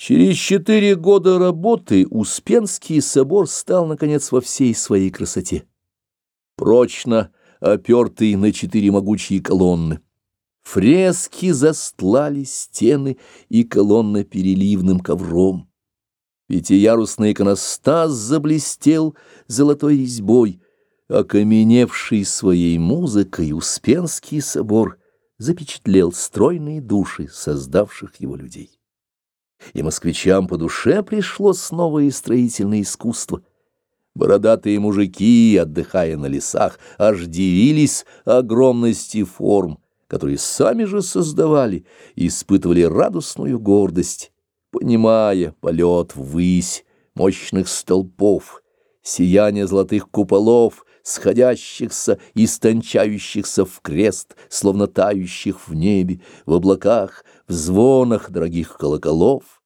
Через четыре года работы Успенский собор стал, наконец, во всей своей красоте. Прочно опертый на четыре могучие колонны. Фрески застлали стены и колонны переливным ковром. Пятиярусный иконостас заблестел золотой резьбой, окаменевший своей музыкой Успенский собор запечатлел стройные души создавших его людей и москвичам по душе пришлось новое строительное искусство. Бородатые мужики, отдыхая на лесах, аж дивились огромности форм, которые сами же создавали и испытывали радостную гордость, понимая полет ввысь мощных столпов, сияние золотых куполов, сходящихся и стончающихся в крест, словно тающих в небе, в облаках, в звонах дорогих колоколов,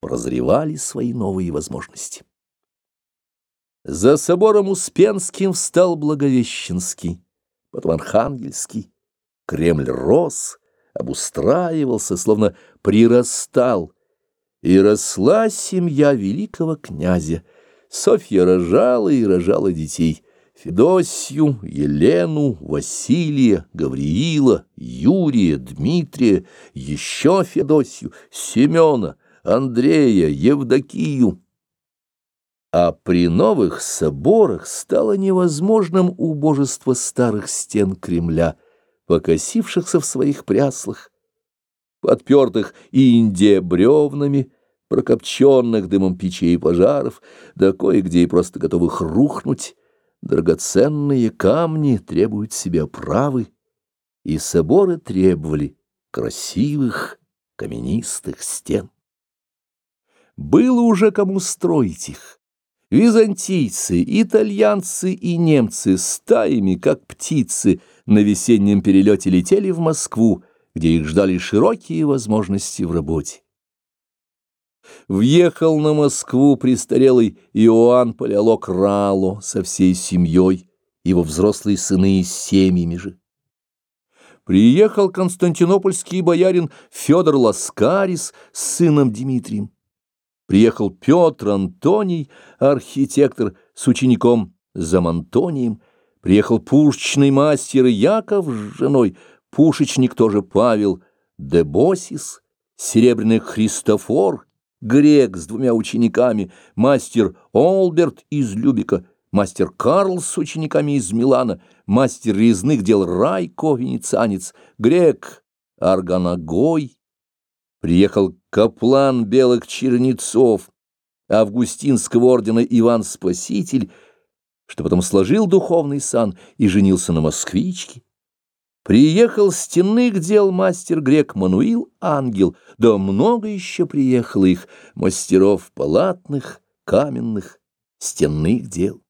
прозревали свои новые возможности. За собором Успенским встал Благовещенский, потом Архангельский. Кремль рос, обустраивался, словно прирастал, и росла семья великого князя. Софья рожала и рожала детей. Федосью, Елену, Василия, Гавриила, Юрия, Дмитрия, еще Федосью, Семена, Андрея, Евдокию. А при новых соборах стало невозможным убожество старых стен Кремля, покосившихся в своих пряслах, подпертых инде бревнами, прокопченных дымом печей и пожаров, да кое-где и просто готовых рухнуть, Драгоценные камни требуют себе оправы, и соборы требовали красивых каменистых стен. Было уже кому строить их. Византийцы, итальянцы и немцы стаями, как птицы, на весеннем перелете летели в Москву, где их ждали широкие возможности в работе. Въехал на Москву престарелый Иоанн Палеолог Рало со всей семьей, его взрослые сыны с семьями же. Приехал константинопольский боярин Федор Ласкарис с сыном Дмитрием. Приехал Петр Антоний, архитектор, с учеником Замантонием. Приехал пушечный мастер Яков с женой, пушечник тоже Павел Дебосис, серебряный Христофор, грек с двумя учениками, мастер Олберт из Любика, мастер Карл с учениками из Милана, мастер резных дел Райко, венецианец, грек Арганагой. Приехал каплан белых чернецов, августинского ордена Иван Спаситель, что потом сложил духовный сан и женился на москвичке. Приехал стенных дел мастер грек Мануил Ангел, да много еще приехало их мастеров палатных, каменных, стенных дел.